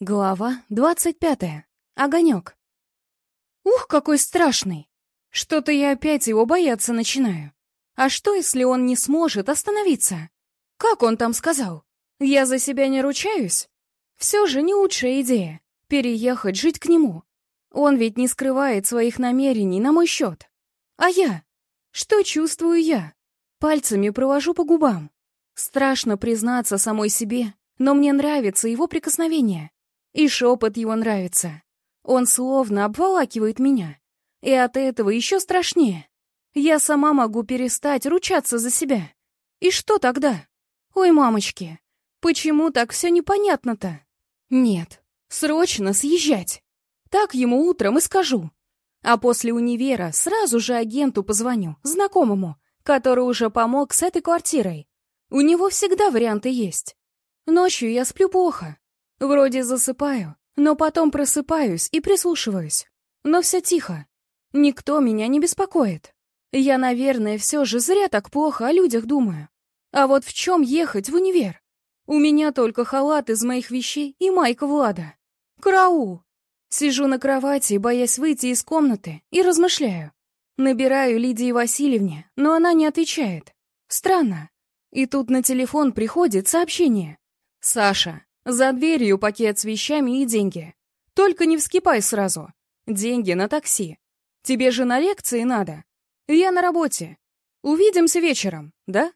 Глава двадцать пятая. Огонек. Ух, какой страшный! Что-то я опять его бояться начинаю. А что, если он не сможет остановиться? Как он там сказал? Я за себя не ручаюсь? Все же не лучшая идея — переехать жить к нему. Он ведь не скрывает своих намерений на мой счет. А я? Что чувствую я? Пальцами провожу по губам. Страшно признаться самой себе, но мне нравится его прикосновение. И шепот его нравится. Он словно обволакивает меня. И от этого еще страшнее. Я сама могу перестать ручаться за себя. И что тогда? Ой, мамочки, почему так все непонятно-то? Нет, срочно съезжать. Так ему утром и скажу. А после универа сразу же агенту позвоню, знакомому, который уже помог с этой квартирой. У него всегда варианты есть. Ночью я сплю плохо, Вроде засыпаю, но потом просыпаюсь и прислушиваюсь. Но все тихо. Никто меня не беспокоит. Я, наверное, все же зря так плохо о людях думаю. А вот в чем ехать в универ? У меня только халат из моих вещей и майка Влада. Караул! Сижу на кровати, боясь выйти из комнаты, и размышляю. Набираю Лидии Васильевне, но она не отвечает. Странно. И тут на телефон приходит сообщение. «Саша, за дверью пакет с вещами и деньги. Только не вскипай сразу. Деньги на такси. Тебе же на лекции надо. Я на работе. Увидимся вечером, да?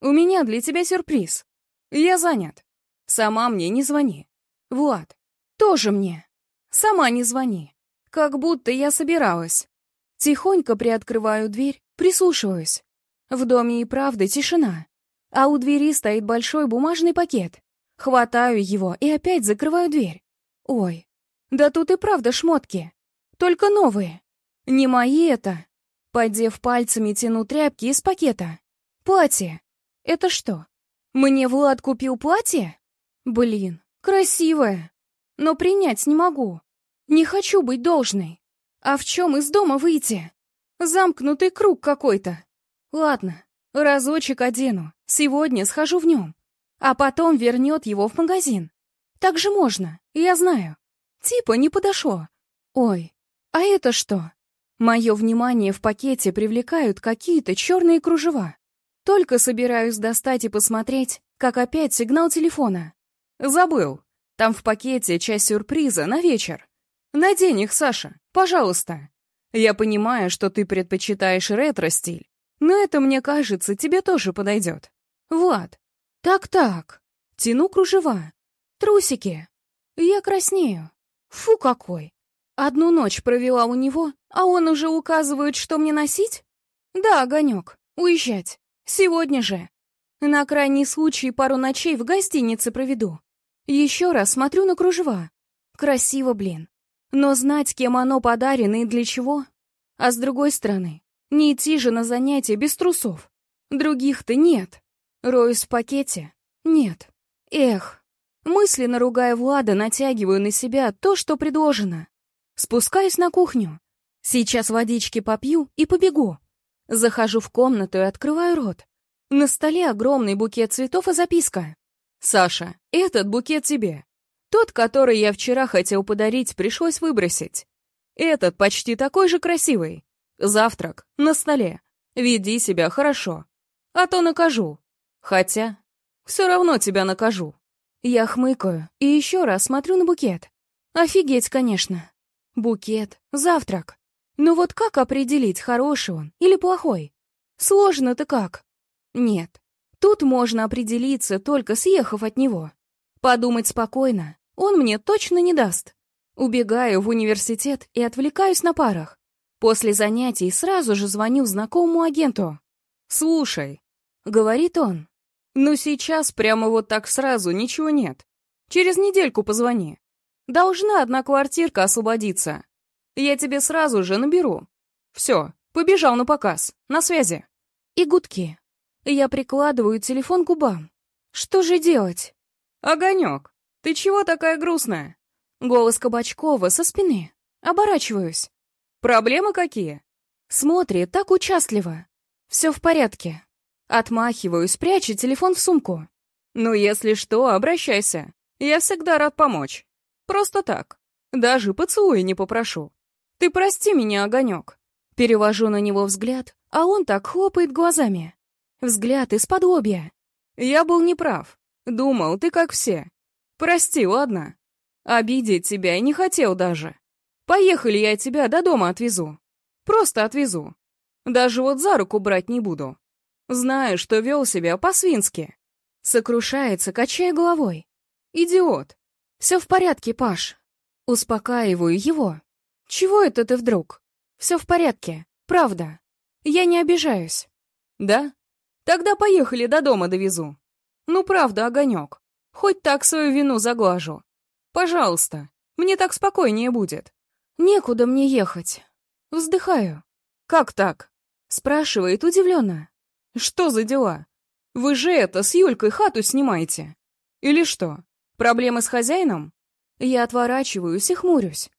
У меня для тебя сюрприз. Я занят. Сама мне не звони. Влад, тоже мне. Сама не звони. Как будто я собиралась. Тихонько приоткрываю дверь, прислушиваюсь. В доме и правда тишина. А у двери стоит большой бумажный пакет. Хватаю его и опять закрываю дверь. Ой, да тут и правда шмотки. Только новые. Не мои это. Подев пальцами, тяну тряпки из пакета. Платье. Это что? Мне Влад купил платье? Блин, красивое. Но принять не могу. Не хочу быть должной. А в чем из дома выйти? Замкнутый круг какой-то. Ладно, разочек одену. Сегодня схожу в нем а потом вернет его в магазин. Так же можно, я знаю. Типа не подошло. Ой, а это что? Мое внимание в пакете привлекают какие-то черные кружева. Только собираюсь достать и посмотреть, как опять сигнал телефона. Забыл. Там в пакете часть сюрприза на вечер. Надень их, Саша, пожалуйста. Я понимаю, что ты предпочитаешь ретро-стиль, но это, мне кажется, тебе тоже подойдет. Влад, так-так, тяну кружева. Трусики. Я краснею. Фу какой. Одну ночь провела у него, а он уже указывает, что мне носить? Да, Огонек, уезжать. Сегодня же. На крайний случай пару ночей в гостинице проведу. Еще раз смотрю на кружева. Красиво, блин. Но знать, кем оно подарено и для чего? А с другой стороны, не идти же на занятия без трусов. Других-то нет. Роюсь в пакете? Нет. Эх. Мысленно ругая Влада, натягиваю на себя то, что предложено. Спускаюсь на кухню. Сейчас водички попью и побегу. Захожу в комнату и открываю рот. На столе огромный букет цветов и записка. «Саша, этот букет тебе. Тот, который я вчера хотел подарить, пришлось выбросить. Этот почти такой же красивый. Завтрак на столе. Веди себя хорошо. А то накажу. Хотя, все равно тебя накажу. Я хмыкаю и еще раз смотрю на букет. Офигеть, конечно. Букет, завтрак. Но вот как определить, хороший он или плохой? Сложно-то как? Нет, тут можно определиться, только съехав от него. Подумать спокойно он мне точно не даст. Убегаю в университет и отвлекаюсь на парах. После занятий сразу же звоню знакомому агенту. «Слушай», — говорит он, но сейчас прямо вот так сразу ничего нет. Через недельку позвони. Должна одна квартирка освободиться. Я тебе сразу же наберу. Все, побежал на показ. На связи. И гудки. Я прикладываю телефон к губам. Что же делать? Огонек, ты чего такая грустная? Голос Кабачкова со спины. Оборачиваюсь. Проблемы какие? Смотрит так участливо. Все в порядке. Отмахиваюсь, прячу телефон в сумку. «Ну, если что, обращайся. Я всегда рад помочь». Просто так. Даже поцелуя не попрошу. Ты прости меня, Огонек. Перевожу на него взгляд, а он так хлопает глазами. Взгляд из-под лобья. Я был неправ. Думал, ты как все. Прости, ладно? Обидеть тебя не хотел даже. Поехали, я тебя до дома отвезу. Просто отвезу. Даже вот за руку брать не буду. Знаю, что вел себя по-свински. Сокрушается, качая головой. Идиот. Все в порядке, Паш. Успокаиваю его. Чего это ты вдруг? Все в порядке, правда. Я не обижаюсь. Да? Тогда поехали до дома довезу. Ну, правда, огонек. Хоть так свою вину заглажу. Пожалуйста, мне так спокойнее будет. Некуда мне ехать. Вздыхаю. Как так? Спрашивает удивленно. Что за дела? Вы же это, с Юлькой хату снимаете? Или что? Проблемы с хозяином? Я отворачиваюсь и хмурюсь.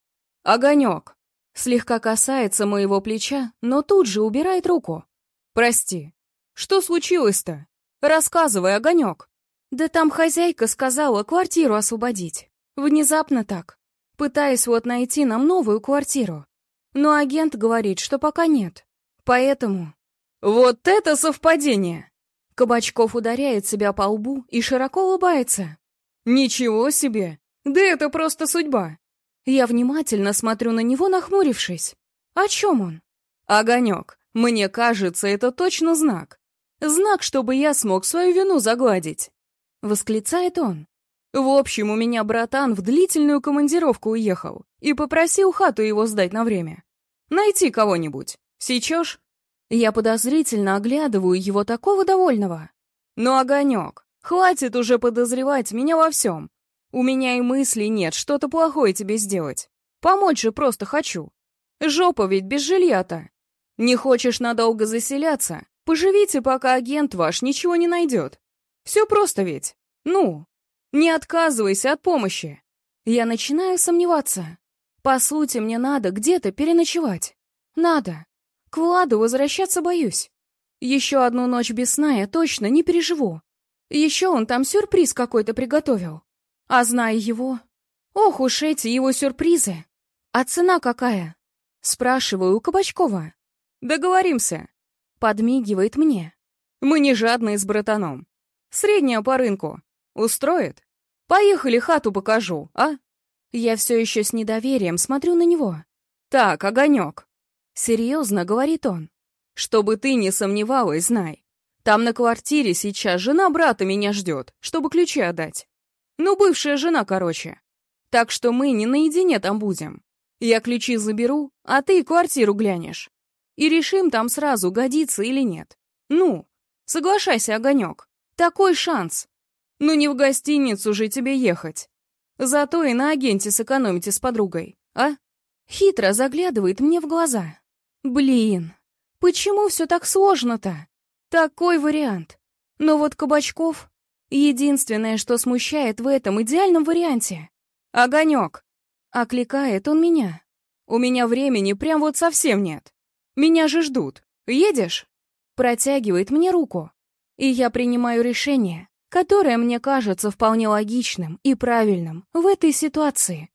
Огонек. Слегка касается моего плеча, но тут же убирает руку. Прости. Что случилось-то? Рассказывай, Огонек. Да там хозяйка сказала квартиру освободить. Внезапно так. Пытаясь вот найти нам новую квартиру. Но агент говорит, что пока нет. Поэтому... Вот это совпадение! Кабачков ударяет себя по лбу и широко улыбается. Ничего себе! Да это просто судьба. Я внимательно смотрю на него, нахмурившись. О чем он? Огонек. Мне кажется, это точно знак. Знак, чтобы я смог свою вину загладить. Восклицает он. В общем, у меня братан в длительную командировку уехал и попросил хату его сдать на время. Найти кого-нибудь. Сечешь? Я подозрительно оглядываю его такого довольного. Ну, огонек, хватит уже подозревать меня во всем. У меня и мыслей нет что-то плохое тебе сделать. Помочь же просто хочу. Жопа ведь без жилья-то. Не хочешь надолго заселяться? Поживите, пока агент ваш ничего не найдет. Все просто ведь. Ну, не отказывайся от помощи. Я начинаю сомневаться. По сути, мне надо где-то переночевать. Надо. К Владу возвращаться боюсь. Еще одну ночь без сна я точно не переживу. Еще он там сюрприз какой-то приготовил. А зная его... Ох уж эти его сюрпризы! А цена какая? Спрашиваю у Кабачкова. Договоримся. Подмигивает мне. Мы не жадные с братаном. Средняя по рынку. Устроит? Поехали, хату покажу, а? Я все еще с недоверием смотрю на него. Так, огонек. Серьезно, говорит он. Чтобы ты не сомневалась, знай. Там на квартире сейчас жена брата меня ждет, чтобы ключи отдать. Ну, бывшая жена, короче. Так что мы не наедине там будем. Я ключи заберу, а ты квартиру глянешь. И решим там сразу, годится или нет. Ну, соглашайся, Огонек. Такой шанс. Ну не в гостиницу же тебе ехать. Зато и на агенте сэкономите с подругой, а? Хитро заглядывает мне в глаза. Блин, почему все так сложно-то? Такой вариант. Но вот Кабачков Единственное, что смущает в этом идеальном варианте — огонек. Окликает он меня. У меня времени прям вот совсем нет. Меня же ждут. Едешь? Протягивает мне руку. И я принимаю решение, которое мне кажется вполне логичным и правильным в этой ситуации.